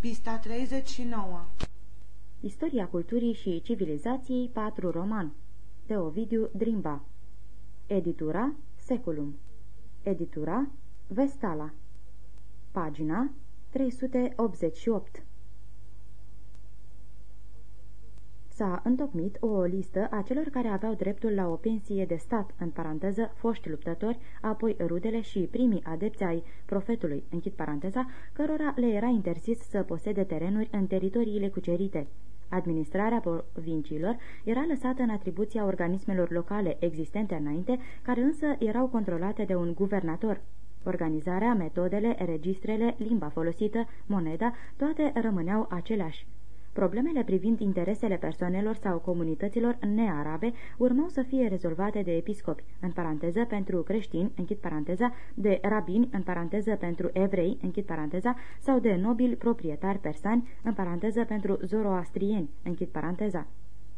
Pista 39 Istoria culturii și civilizației 4 roman. De Ovidiu Drimba. Editura Seculum. Editura Vestala. Pagina 388 S-a întocmit o listă a celor care aveau dreptul la o pensie de stat, în paranteză, foști luptători, apoi rudele și primii adepți ai profetului, închid paranteza, cărora le era interzis să posede terenuri în teritoriile cucerite. Administrarea provinciilor era lăsată în atribuția organismelor locale existente înainte, care însă erau controlate de un guvernator. Organizarea, metodele, registrele, limba folosită, moneda, toate rămâneau aceleași. Problemele privind interesele persoanelor sau comunităților nearabe urmau să fie rezolvate de episcopi, în paranteză pentru creștini, închid paranteza, de rabini, în paranteză pentru evrei, închid paranteza, sau de nobili proprietari persani, în paranteză pentru zoroastrieni, închid paranteza.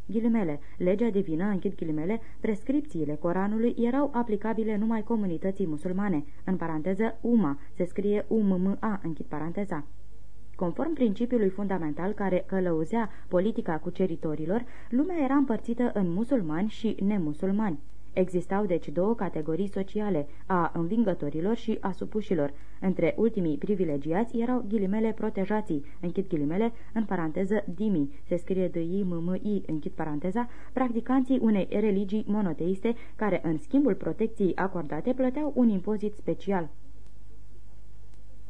Ghilimele, legea divină, închid ghilimele, prescripțiile Coranului erau aplicabile numai comunității musulmane, în paranteză UMA, se scrie UMMA, închid paranteza. Conform principiului fundamental care călăuzea politica cuceritorilor, lumea era împărțită în musulmani și nemusulmani. Existau deci două categorii sociale, a învingătorilor și a supușilor. Între ultimii privilegiați erau ghilimele protejații, închid ghilimele, în paranteză dimi, se scrie de i m m i închid paranteza, practicanții unei religii monoteiste care, în schimbul protecției acordate, plăteau un impozit special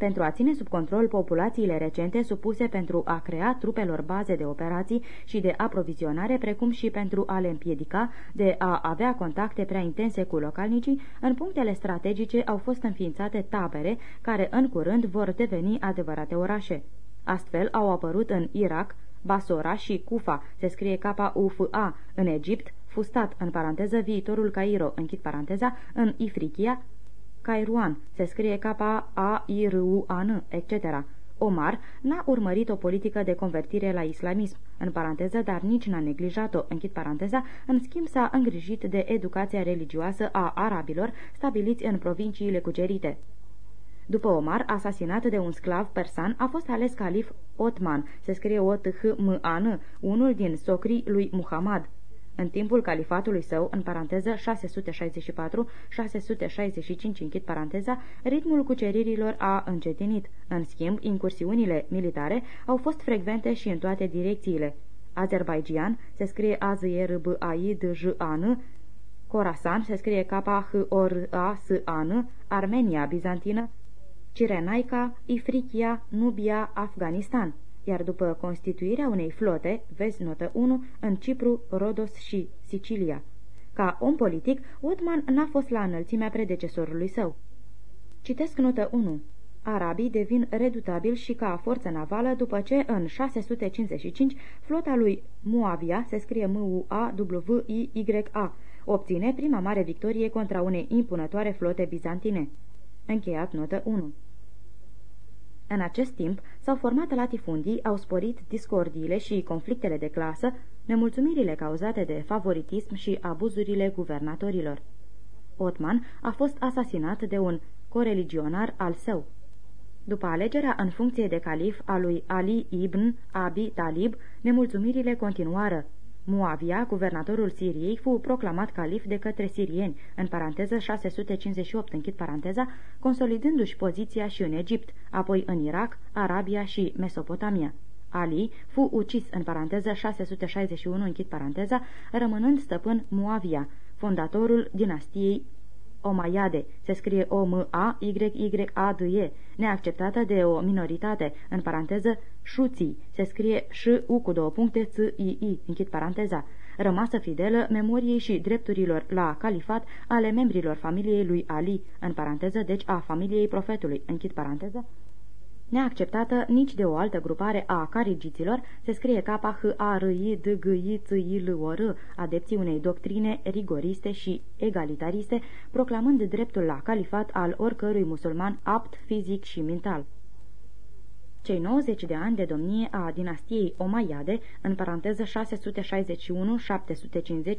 pentru a ține sub control populațiile recente supuse pentru a crea trupelor baze de operații și de aprovizionare, precum și pentru a le împiedica de a avea contacte prea intense cu localnicii, în punctele strategice au fost înființate tabere, care în curând vor deveni adevărate orașe. Astfel au apărut în Irak, Basora și Kufa, se scrie K-U-F-A, în Egipt, Fustat, în paranteză, viitorul Cairo, închid paranteza, în Ifrichia, Cairuan, se scrie K-A-I-R-U-A-N, etc. Omar n-a urmărit o politică de convertire la islamism, în paranteză, dar nici n-a neglijat-o, închid paranteza, în schimb s-a îngrijit de educația religioasă a arabilor stabiliți în provinciile cucerite. După Omar, asasinat de un sclav persan, a fost ales calif Otman, se scrie o t h m a n unul din socrii lui Muhammad. În timpul califatului său, în paranteză 664-665, închid paranteza, ritmul cuceririlor a încetinit. În schimb, incursiunile militare au fost frecvente și în toate direcțiile. Azerbaijan se scrie a z r b a i d j a n Khorasan se scrie k h o r a s a n Armenia bizantină, Cirenaica, Ifrichia, Nubia, Afganistan iar după constituirea unei flote, vezi notă 1, în Cipru, Rodos și Sicilia. Ca om politic, Otman n-a fost la înălțimea predecesorului său. Citesc notă 1. Arabii devin redutabili și ca forță navală după ce în 655 flota lui Muavia, se scrie M-U-A-W-I-Y-A, obține prima mare victorie contra unei impunătoare flote bizantine. Încheiat notă 1. În acest timp s-au format latifundii, au sporit discordiile și conflictele de clasă, nemulțumirile cauzate de favoritism și abuzurile guvernatorilor. Otman a fost asasinat de un coreligionar al său. După alegerea în funcție de calif a lui Ali ibn Abi Talib, nemulțumirile continuară. Muavia, guvernatorul Siriei, fu proclamat calif de către sirieni, în paranteză 658, închid paranteza, consolidându-și poziția și în Egipt, apoi în Irak, Arabia și Mesopotamia. Ali fu ucis în paranteză 661, închid paranteza, rămânând stăpân Muavia, fondatorul dinastiei Omayade, se scrie O-M-A-Y-Y-A-D-E, neacceptată de o minoritate, în paranteză șuții, se scrie ș-u cu două puncte ț-i-i, închid paranteza, rămasă fidelă memoriei și drepturilor la califat ale membrilor familiei lui Ali, în paranteză, deci a familiei profetului, închid paranteza, neacceptată nici de o altă grupare a carigiților, se scrie k h a r i d g i t i l o r adepții unei doctrine rigoriste și egalitariste, proclamând dreptul la califat al oricărui musulman apt fizic și mental. Cei 90 de ani de domnie a dinastiei Omaiade, în paranteză 661-750,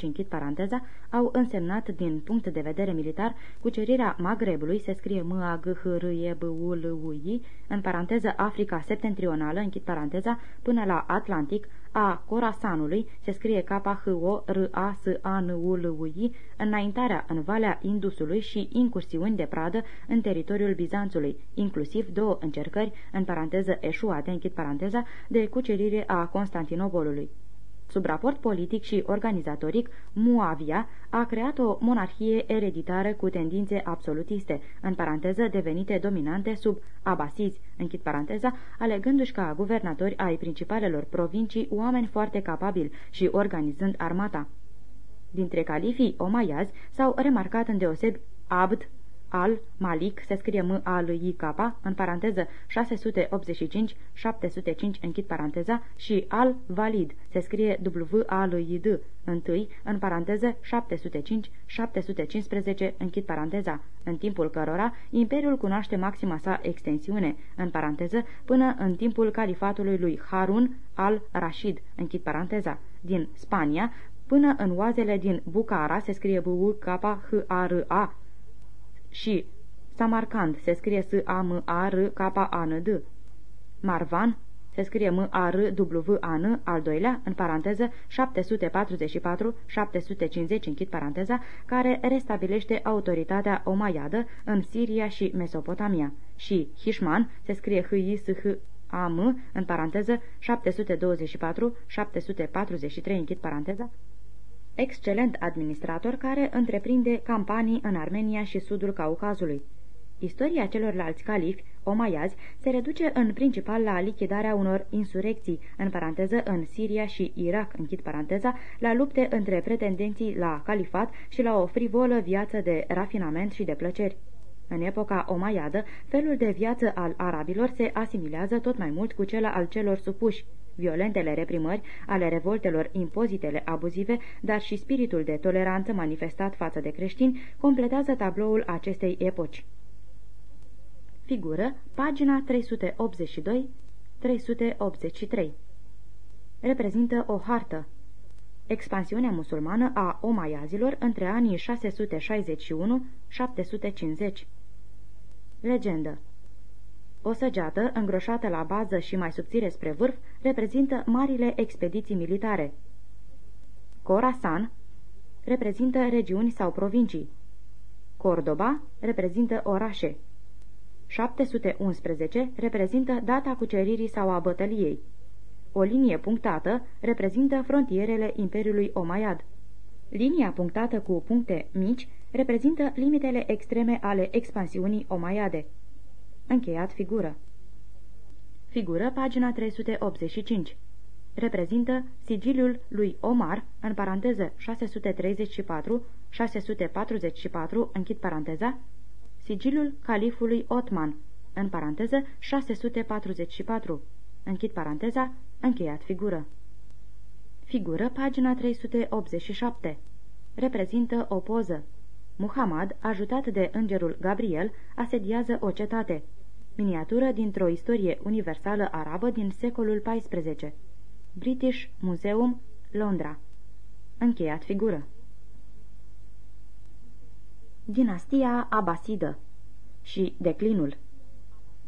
închid paranteza, au însemnat din punct de vedere militar cucerirea Magrebului, se scrie m a g h r e b u l u i în paranteză Africa septentrională, închid paranteza, până la Atlantic, a Corasanului, se scrie K-H-O-R-A-S-A-N-U-L-U-I, înaintarea în Valea Indusului și incursiuni de pradă în teritoriul Bizanțului, inclusiv două încercări, în paranteză eșuate, închid paranteza, de cucerire a Constantinopolului. Sub raport politic și organizatoric, Muavia a creat o monarhie ereditară cu tendințe absolutiste, în paranteză devenite dominante sub abasizi, închid paranteza, alegându-și ca guvernatori ai principalelor provincii oameni foarte capabili și organizând armata. Dintre califii omaiazi s-au remarcat îndeosebi Abd al-Malik, se scrie m a l i k în paranteză 685-705, închid paranteza, și al-Valid, se scrie w a l i d întâi, în paranteză 705-715, închid paranteza, în timpul cărora Imperiul cunoaște maxima sa extensiune, în paranteză, până în timpul califatului lui Harun al-Rashid, închid paranteza, din Spania, până în oazele din Bucara, se scrie b u k h a r a și Samarcand se scrie S-A-M-A-R-K-A-N-D. Marvan se scrie M-A-R-W-A-N, al doilea, în paranteză 744-750, închid paranteza, care restabilește autoritatea omaiadă în Siria și Mesopotamia. Și Hishman se scrie H-I-S-H-A-M, în paranteză 724-743, închid paranteza, excelent administrator care întreprinde campanii în Armenia și sudul Caucazului. Istoria celorlalți califi, omaiazi, se reduce în principal la lichidarea unor insurecții, în paranteză în Siria și Irak, închid paranteza, la lupte între pretendenții la califat și la o frivolă viață de rafinament și de plăceri. În epoca omaiadă, felul de viață al arabilor se asimilează tot mai mult cu cel al celor supuși. Violentele reprimări ale revoltelor, impozitele abuzive, dar și spiritul de toleranță manifestat față de creștini completează tabloul acestei epoci. Figură, pagina 382-383 Reprezintă o hartă. Expansiunea musulmană a omaiazilor între anii 661-750 Legendă o săgeată, îngroșată la bază și mai subțire spre vârf, reprezintă marile expediții militare. Corasan reprezintă regiuni sau provincii. Cordoba reprezintă orașe. 711 reprezintă data cuceririi sau a bătăliei. O linie punctată reprezintă frontierele Imperiului Omaiad. Linia punctată cu puncte mici reprezintă limitele extreme ale expansiunii Omaiade. Încheiat figură. Figură, pagina 385. Reprezintă sigiliul lui Omar, în paranteză 634-644, închid paranteza, sigiliul califului Otman, în paranteză 644, închid paranteza, încheiat figură. Figură, pagina 387. Reprezintă o poză. Muhammad, ajutat de îngerul Gabriel, asediază o cetate. Miniatură dintr-o istorie universală arabă din secolul XIV. British Museum, Londra. Încheiat figură. Dinastia Abasidă și declinul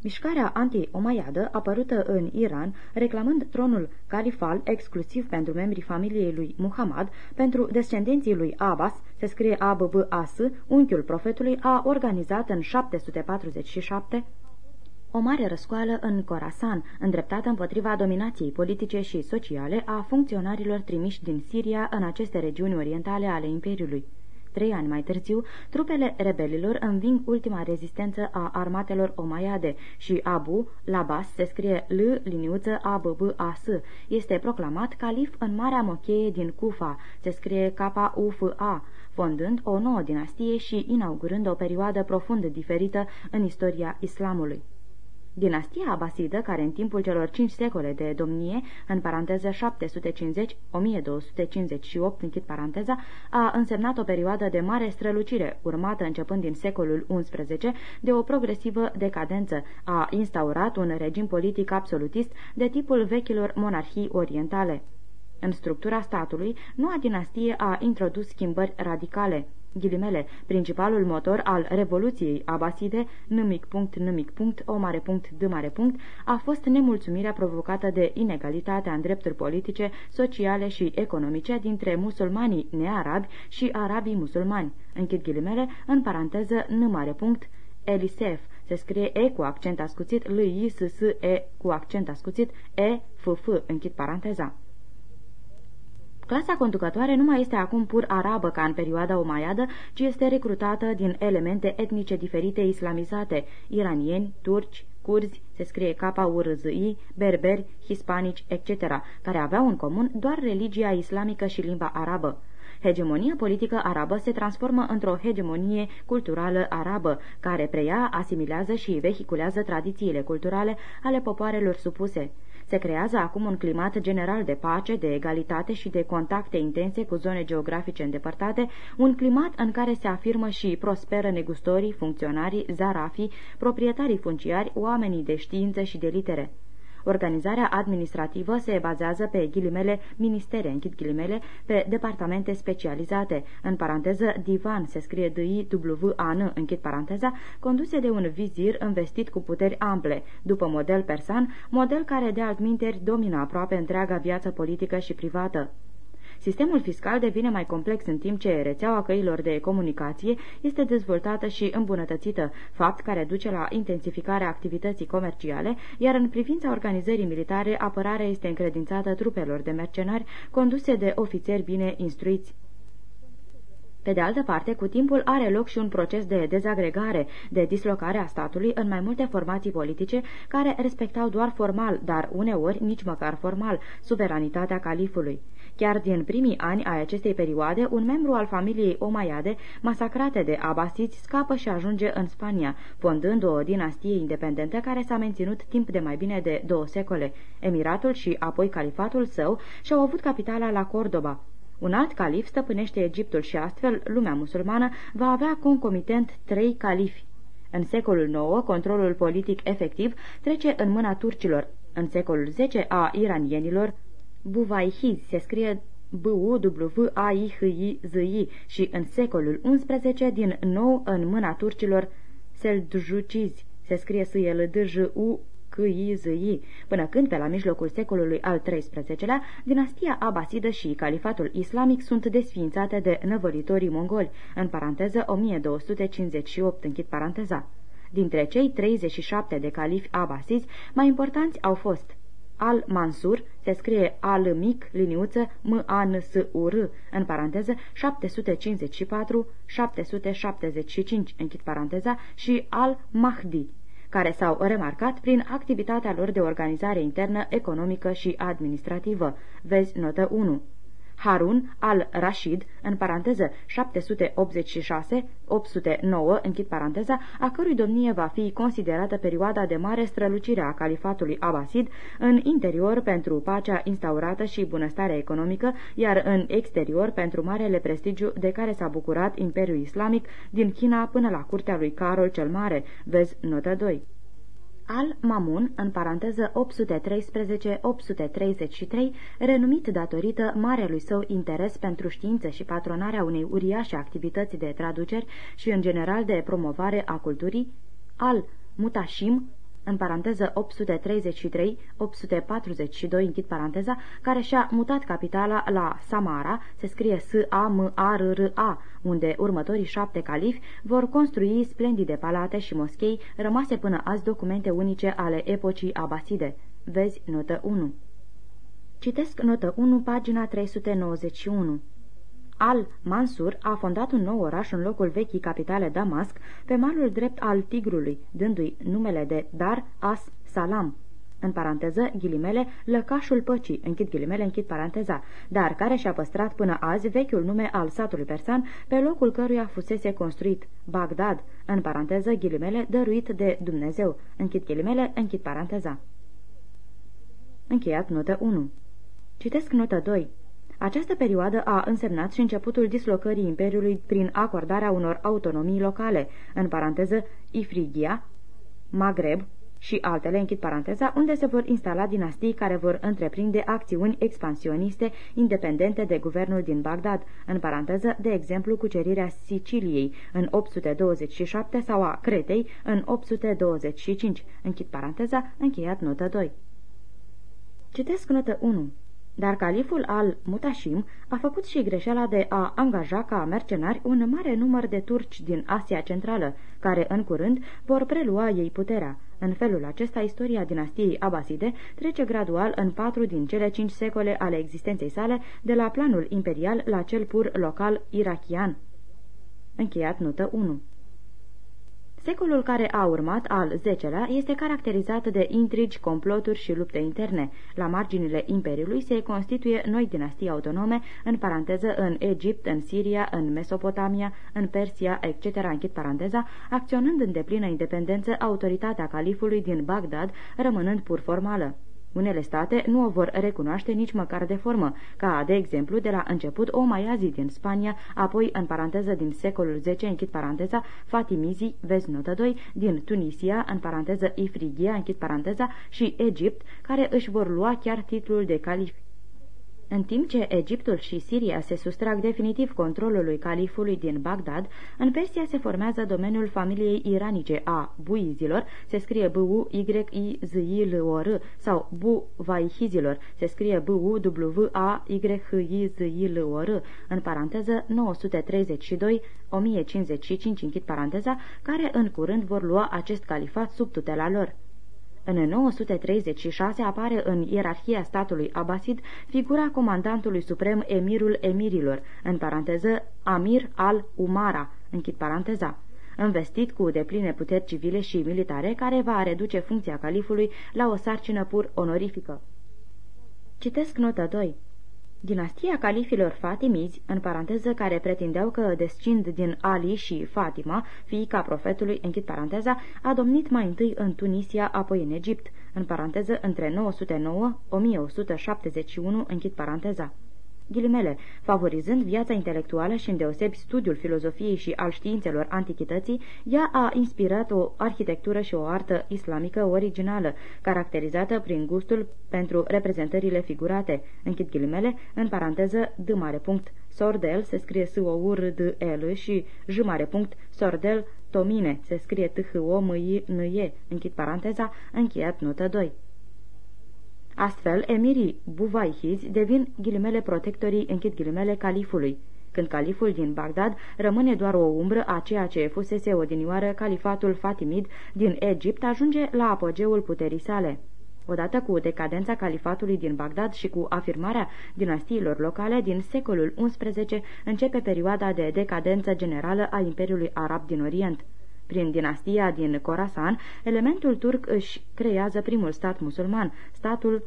Mișcarea anti-omaiadă, apărută în Iran, reclamând tronul califal exclusiv pentru membrii familiei lui Muhammad, pentru descendenții lui Abbas, se scrie A-B-B-A-S, unchiul profetului, a organizat în 747 o mare răscoală în Khorasan, îndreptată împotriva dominației politice și sociale a funcționarilor trimiși din Siria în aceste regiuni orientale ale Imperiului. Trei ani mai târziu, trupele rebelilor înving ultima rezistență a armatelor Omaiade și Abu Labas, se scrie L, liniuță A, B, B, A, S, este proclamat calif în Marea Mocheie din Kufa, se scrie K, U, F, A, fondând o nouă dinastie și inaugurând o perioadă profund diferită în istoria islamului. Dinastia abasidă, care în timpul celor cinci secole de domnie, în paranteză 750-1258, închid paranteza, a însemnat o perioadă de mare strălucire, urmată începând din secolul XI de o progresivă decadență, a instaurat un regim politic absolutist de tipul vechilor monarhii orientale. În structura statului, noua dinastie a introdus schimbări radicale ghilimele, principalul motor al Revoluției Abaside, nimic punct, nimic punct, o mare punct, d mare punct, a fost nemulțumirea provocată de inegalitatea în drepturi politice, sociale și economice dintre musulmanii nearabi și arabii musulmani. Închid ghilimele, în paranteză, n mare punct, Elisef, se scrie E cu accent ascuțit, L, I, S, S, E cu accent ascuțit, E, F, F, închid paranteza. Clasa conducătoare nu mai este acum pur arabă ca în perioada umaiadă, ci este recrutată din elemente etnice diferite islamizate, iranieni, turci, curzi, se scrie k u r z i berberi, hispanici, etc., care aveau în comun doar religia islamică și limba arabă. Hegemonia politică arabă se transformă într-o hegemonie culturală arabă, care preia, asimilează și vehiculează tradițiile culturale ale popoarelor supuse. Se creează acum un climat general de pace, de egalitate și de contacte intense cu zone geografice îndepărtate, un climat în care se afirmă și prosperă negustorii, funcționarii, zarafii, proprietarii funciari, oamenii de știință și de litere. Organizarea administrativă se bazează pe ghilimele ministere, închid ghilimele, pe departamente specializate, în paranteză divan se scrie d i w a n închid paranteza, conduse de un vizir investit cu puteri ample, după model persan, model care de altminteri domină aproape întreaga viață politică și privată. Sistemul fiscal devine mai complex în timp ce rețeaua căilor de comunicație este dezvoltată și îmbunătățită, fapt care duce la intensificarea activității comerciale, iar în privința organizării militare, apărarea este încredințată trupelor de mercenari conduse de ofițeri bine instruiți. Pe de altă parte, cu timpul are loc și un proces de dezagregare, de dislocare a statului în mai multe formații politice care respectau doar formal, dar uneori nici măcar formal, suveranitatea califului. Chiar din primii ani ai acestei perioade, un membru al familiei Omaiade, masacrate de abasiți, scapă și ajunge în Spania, fondând o dinastie independentă care s-a menținut timp de mai bine de două secole. Emiratul și apoi califatul său și-au avut capitala la Cordoba. Un alt calif stăpânește Egiptul și astfel lumea musulmană va avea concomitent trei califi. În secolul IX, controlul politic efectiv trece în mâna turcilor, în secolul X a iranienilor, Buvaihiz se scrie b u w a i h i z i și în secolul XI din nou în mâna turcilor Seldjucizi se scrie s l d j u c i z i până când pe la mijlocul secolului al XIII-lea dinastia abasidă și califatul islamic sunt desființate de năvălitorii mongoli, în paranteză 1258, închid paranteza. Dintre cei 37 de califi abasizi, mai importanți au fost al-Mansur, se scrie al mic, liniuță, m a n s u r în paranteză, 754-775, închid paranteza, și al-Mahdi, care s-au remarcat prin activitatea lor de organizare internă, economică și administrativă. Vezi notă 1. Harun al-Rashid, în paranteză 786-809, închid paranteza, a cărui domnie va fi considerată perioada de mare strălucire a califatului Abbasid în interior pentru pacea instaurată și bunăstarea economică, iar în exterior pentru marele prestigiu de care s-a bucurat Imperiul Islamic din China până la curtea lui Carol cel Mare. Vezi notă 2. Al-Mamun, în paranteză 813-833, renumit datorită marelui său interes pentru știință și patronarea unei uriașe activități de traduceri și în general de promovare a culturii, Al-Mutashim, în paranteză 833-842, închid paranteza, care și-a mutat capitala la Samara, se scrie S-A-M-A-R-R-A, unde următorii șapte califi vor construi splendide palate și moschei, rămase până azi documente unice ale epocii abaside. Vezi notă 1. Citesc notă 1, pagina 391. Al-Mansur a fondat un nou oraș în locul vechii capitale Damasc, pe malul drept al Tigrului, dându-i numele de Dar as-Salam. în paranteză, ghilimele, lăcașul păcii, închid ghilimele, închid paranteza, dar care și-a păstrat până azi vechiul nume al satului persan, pe locul căruia fusese construit Bagdad, în paranteză, ghilimele, dăruit de Dumnezeu, închid ghilimele, închid paranteza. Încheiat notă 1. Citesc notă 2. Această perioadă a însemnat și începutul dislocării Imperiului prin acordarea unor autonomii locale, în paranteză Ifrigia, Maghreb și altele, închid paranteza, unde se vor instala dinastii care vor întreprinde acțiuni expansioniste independente de guvernul din Bagdad, în paranteză, de exemplu cucerirea Siciliei în 827 sau a Cretei în 825, închid paranteza, încheiat notă 2. Citesc notă 1. Dar califul al Mutashim a făcut și greșeala de a angaja ca mercenari un mare număr de turci din Asia Centrală, care în curând vor prelua ei puterea. În felul acesta, istoria dinastiei Abaside trece gradual în patru din cele cinci secole ale existenței sale, de la planul imperial la cel pur local irachian. Încheiat notă 1 Secolul care a urmat, al X-lea, este caracterizat de intrigi, comploturi și lupte interne. La marginile Imperiului se constituie noi dinastii autonome, în paranteză în Egipt, în Siria, în Mesopotamia, în Persia, etc., închid paranteza, acționând în deplină independență autoritatea califului din Bagdad, rămânând pur formală. Unele state nu o vor recunoaște nici măcar de formă, ca, de exemplu, de la început o Maiazi din Spania, apoi, în paranteză din secolul X, închid paranteza, Fatimizii, vezi notă 2, din Tunisia, în paranteză Ifrigia, închid paranteza, și Egipt, care își vor lua chiar titlul de califi. În timp ce Egiptul și Siria se sustrag definitiv controlului califului din Bagdad, în Persia se formează domeniul familiei iranice a buizilor, se scrie b u y i z i l o r sau bu vaihizilor, se scrie b u w a y h i z i l o r în paranteză 932 1055 închid paranteza, care în curând vor lua acest califat sub tutela lor. În 936 apare în ierarhia statului Abbasid figura comandantului suprem Emirul Emirilor, în paranteză Amir al-Umara, închid paranteza învestit cu depline puteri civile și militare, care va reduce funcția califului la o sarcină pur onorifică. Citesc nota 2. Dinastia califilor Fatimizi, în paranteză care pretindeau că descind din Ali și Fatima, fiica profetului, închid paranteza, a domnit mai întâi în Tunisia, apoi în Egipt, în paranteză între 909-1171, închid paranteza ghilimele, favorizând viața intelectuală și îndeosebi studiul filozofiei și al științelor antichității, ea a inspirat o arhitectură și o artă islamică originală, caracterizată prin gustul pentru reprezentările figurate, închid ghilimele, în paranteză d mare punct, sordel se scrie s o u r d l și j mare punct, sordel tomine se scrie t h o m i n e, închid paranteza, încheiat notă 2. Astfel, emirii Buvaihizi devin ghilimele protectorii, închid ghilimele, califului, când califul din Bagdad rămâne doar o umbră a ceea ce fusese odinioară califatul Fatimid din Egipt ajunge la apogeul puterii sale. Odată cu decadența califatului din Bagdad și cu afirmarea dinastiilor locale din secolul XI începe perioada de decadență generală a Imperiului Arab din Orient. Prin dinastia din Khorasan, elementul turc își creează primul stat musulman, statul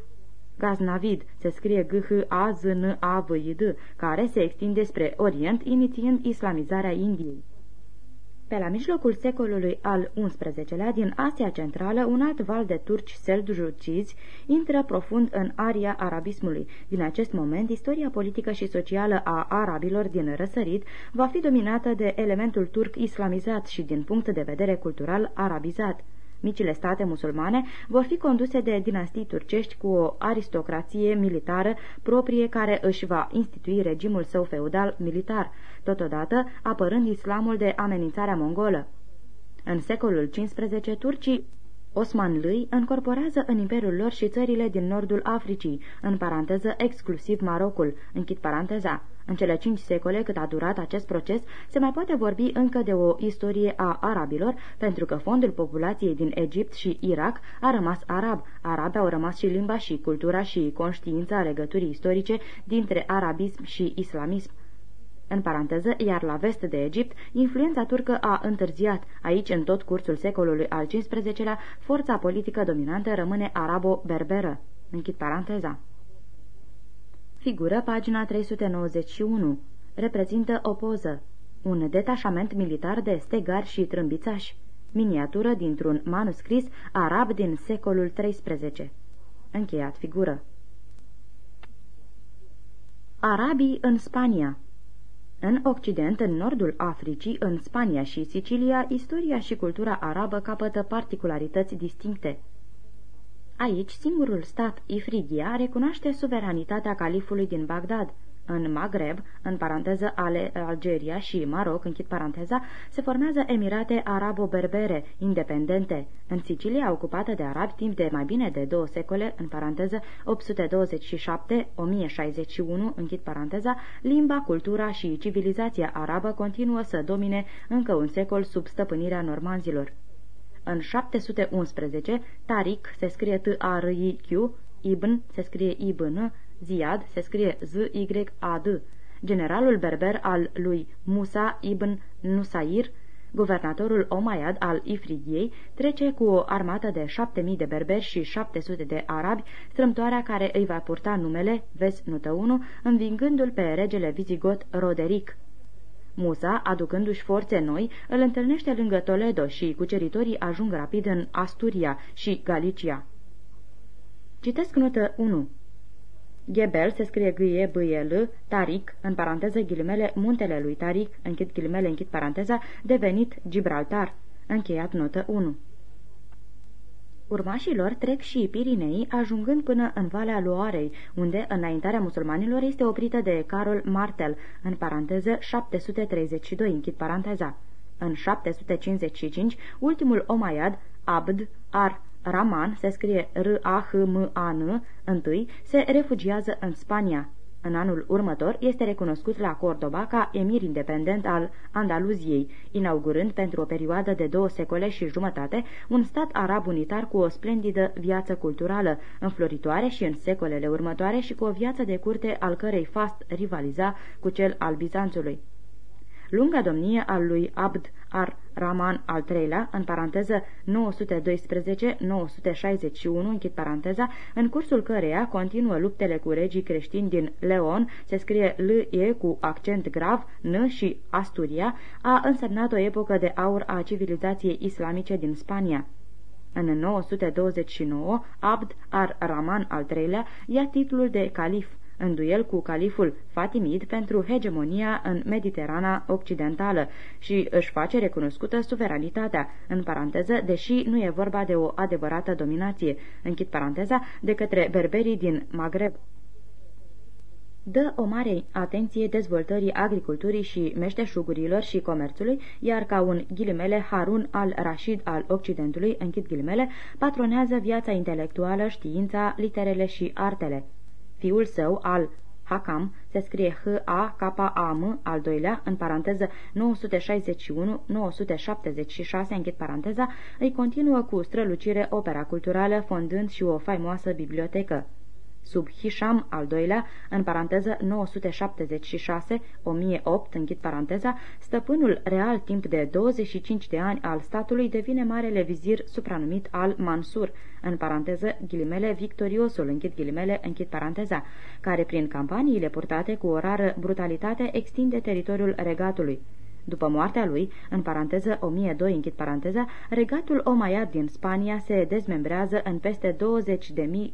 Gaznavid, se scrie g h a z n a v i d care se extinde spre Orient, inițiind islamizarea Indiei. Pe la mijlocul secolului al XI-lea, din Asia Centrală, un alt val de turci seljucizi intră profund în aria arabismului. Din acest moment, istoria politică și socială a arabilor din răsărit va fi dominată de elementul turc islamizat și, din punct de vedere cultural, arabizat. Micile state musulmane vor fi conduse de dinastii turcești cu o aristocrație militară proprie care își va institui regimul său feudal militar, totodată apărând islamul de amenințarea mongolă. În secolul XV, turcii Osmanlui încorporează în imperiul lor și țările din nordul Africii, în paranteză exclusiv Marocul, închid paranteza. În cele cinci secole cât a durat acest proces, se mai poate vorbi încă de o istorie a arabilor, pentru că fondul populației din Egipt și Irak a rămas arab. Arabi au rămas și limba și cultura și conștiința legăturii istorice dintre arabism și islamism. În paranteză, iar la vest de Egipt, influența turcă a întârziat. Aici, în tot cursul secolului al XV-lea, forța politică dominantă rămâne arabo-berberă. Închid paranteza. Figură pagina 391. Reprezintă o poză. Un detașament militar de stegari și trâmbițași. Miniatură dintr-un manuscris arab din secolul XIII. Încheiat figură. Arabii în Spania în Occident, în nordul Africii, în Spania și Sicilia, istoria și cultura arabă capătă particularități distincte. Aici, singurul stat, Ifrigia, recunoaște suveranitatea califului din Bagdad. În Maghreb, în paranteză ale Algeria și Maroc, închid paranteza, se formează emirate arabo-berbere, independente. În Sicilia, ocupată de arabi timp de mai bine de două secole, în paranteză 827-1061, închid paranteza, limba, cultura și civilizația arabă continuă să domine încă un secol sub stăpânirea normanzilor. În 711, Tariq se scrie T-A-R-I-Q, Ibn se scrie Ibn, Ziad se scrie Z-Y-A-D, generalul berber al lui Musa ibn Nusair, guvernatorul Omayad al Ifrigiei, trece cu o armată de șapte mii de berberi și 700 de arabi, strâmtoarea care îi va purta numele, vezi notă 1, învingându-l pe regele vizigot Roderic. Musa, aducându-și forțe noi, îl întâlnește lângă Toledo și cuceritorii ajung rapid în Asturia și Galicia. Citesc notă 1. Gebel se scrie g e b e l Taric, în paranteză ghilimele, muntele lui Taric, închid ghilimele, închid paranteza, devenit Gibraltar. Încheiat notă 1. Urmașilor trec și Pirinei, ajungând până în Valea Loarei, unde înaintarea musulmanilor este oprită de Carol Martel, în paranteză 732, închid paranteza. În 755, ultimul Omayad, Abd, Ar, Raman, se scrie R-A-H-M-A-N, întâi, se refugiază în Spania. În anul următor este recunoscut la Cordoba ca emir independent al Andaluziei, inaugurând pentru o perioadă de două secole și jumătate un stat arab unitar cu o splendidă viață culturală, înfloritoare și în secolele următoare și cu o viață de curte al cărei fast rivaliza cu cel al Bizanțului. Lunga domnie al lui Abd ar-Rahman al III-lea, în paranteză 912-961, închid paranteza, în cursul căreia continuă luptele cu regii creștini din Leon, se scrie L-E cu accent grav, N și Asturia, a însemnat o epocă de aur a civilizației islamice din Spania. În 929, Abd ar-Rahman al III-lea ia titlul de calif, în duel cu califul Fatimid pentru hegemonia în Mediterana Occidentală și își face recunoscută suveranitatea, în paranteză, deși nu e vorba de o adevărată dominație, închid paranteza, de către berberii din Maghreb. Dă o mare atenție dezvoltării agriculturii și meșteșugurilor și comerțului, iar ca un ghilimele Harun al-Rashid al Occidentului, închid ghilimele, patronează viața intelectuală, știința, literele și artele. Fiul său, al Hakam, se scrie H-A-K-A-M, al doilea, în paranteză 961-976, închid paranteza, îi continuă cu strălucire opera culturală, fondând și o faimoasă bibliotecă sub Hisham al doilea, în paranteză 976-1008, închid paranteza, stăpânul real timp de 25 de ani al statului devine marele vizir supranumit al Mansur, în paranteză ghilimele victoriosul, închid ghilimele, închid paranteza, care prin campaniile purtate cu o rară brutalitate extinde teritoriul regatului. După moartea lui, în paranteză 1002, închid paranteza, regatul Omayad din Spania se dezmembrează în peste 20.000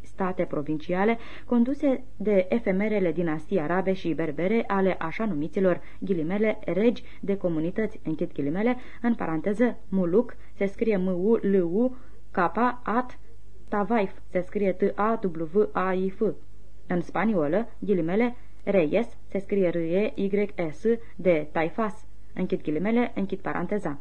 state provinciale conduse de efemerele dinastii arabe și berbere ale așa numiților ghilimele regi de comunități, închid ghilimele, în paranteză muluk, se scrie M-U-L-U, K, At, Tavaif, se scrie T-A-W-A-I-F. În spaniolă, ghilimele, Reyes, se scrie R-E-Y-S, de Taifas. Închid ghilimele, închid paranteza.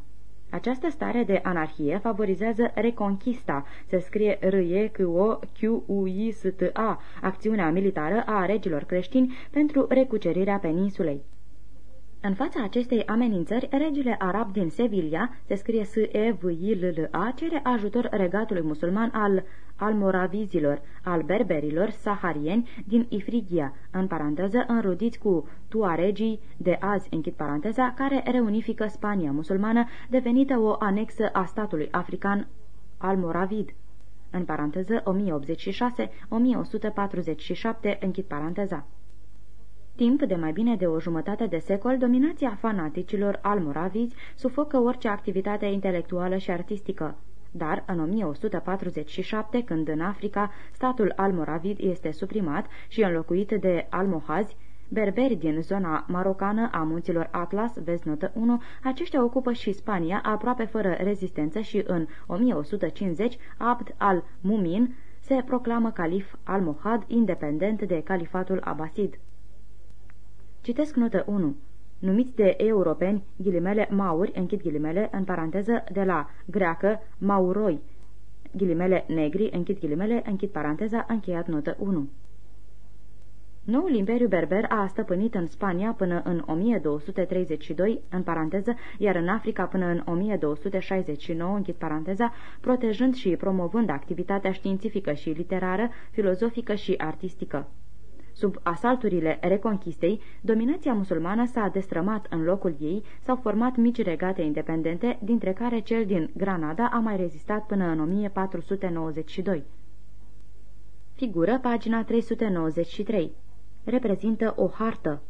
Această stare de anarhie favorizează reconquista, se scrie r e c o q u i s t a acțiunea militară a regilor creștini pentru recucerirea peninsulei. În fața acestei amenințări, regele arab din Sevilla, se scrie s e v i l l a cere ajutor regatului musulman al almoravizilor, al berberilor saharieni din Ifrigia, în paranteză înrudiți cu tuaregii de azi, închid paranteza, care reunifică Spania musulmană, devenită o anexă a statului african almoravid în paranteză 1086-1147, închid paranteza. Timp de mai bine de o jumătate de secol, dominația fanaticilor almoravizi sufocă orice activitate intelectuală și artistică. Dar, în 1147, când în Africa statul almoravid este suprimat și înlocuit de almohazi, berberi din zona marocană a munților Atlas, vezi notă 1, aceștia ocupă și Spania aproape fără rezistență și în 1150 Abd al-Mumin se proclamă calif al-Mohad independent de califatul Abbasid. Citesc notă 1. Numiți de europeni, ghilimele mauri, închid ghilimele, în paranteză, de la greacă mauroi, ghilimele negri, închid ghilimele, închid paranteza, încheiat notă 1. Noul imperiu berber a stăpânit în Spania până în 1232, în paranteză, iar în Africa până în 1269, închid paranteza, protejând și promovând activitatea științifică și literară, filozofică și artistică. Sub asalturile reconchistei, dominația musulmană s-a destrămat în locul ei, s-au format mici regate independente, dintre care cel din Granada a mai rezistat până în 1492. Figură pagina 393 reprezintă o hartă.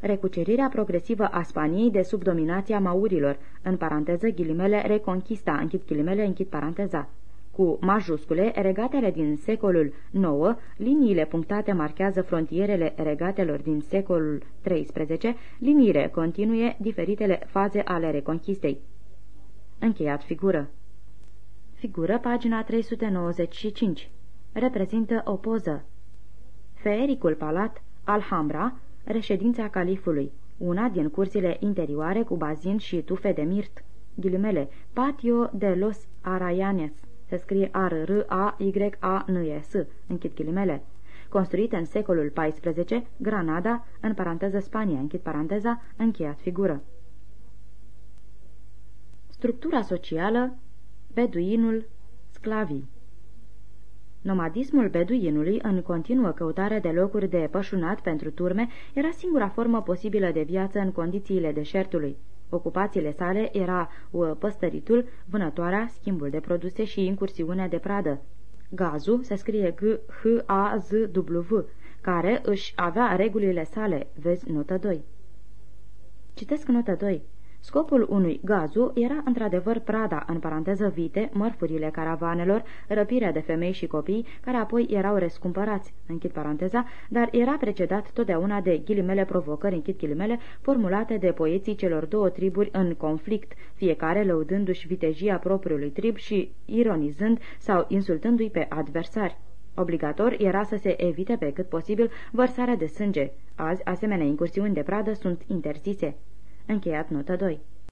Recucerirea progresivă a Spaniei de sub dominația maurilor, în paranteză ghilimele reconquista, închid ghilimele, închid paranteza. Cu majuscule, regatele din secolul IX, liniile punctate marchează frontierele regatelor din secolul XIII, liniile continue diferitele faze ale reconchistei. Încheiat figură. Figură, pagina 395. Reprezintă o poză. Feericul Palat, Alhambra, reședința califului, una din cursile interioare cu bazin și tufe de mirt, ghilimele, Patio de los Arayanes, se scrie R-R-A-Y-A-N-E-S, închid ghilimele, construită în secolul XIV, Granada, în paranteză Spania, închid paranteza, încheiat figură. Structura socială, beduinul, sclavii Nomadismul beduinului, în continuă căutare de locuri de pășunat pentru turme, era singura formă posibilă de viață în condițiile deșertului. Ocupațiile sale era păstăritul, vânătoarea, schimbul de produse și incursiunea de pradă. Gazul se scrie G-H-A-Z-W, care își avea regulile sale, vezi notă 2. Citesc notă 2. Scopul unui gazu era într-adevăr prada, în paranteză vite, mărfurile caravanelor, răpirea de femei și copii, care apoi erau rescumpărați, închid paranteza, dar era precedat totdeauna de ghilimele provocări, închid ghilimele, formulate de poeții celor două triburi în conflict, fiecare lăudându-și vitejia propriului trib și ironizând sau insultându-i pe adversari. Obligator era să se evite pe cât posibil vărsarea de sânge. Azi, asemenea incursiuni de pradă sunt interzise. Încheiat notă 2